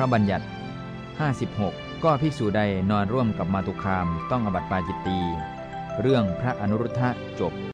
พระบัญญัติ 56 ก็ภิกษุใดนอนร่วมกับมาตุคามต้องอบัติปาจิตตี เรื่องพระอนุรุทธะจบ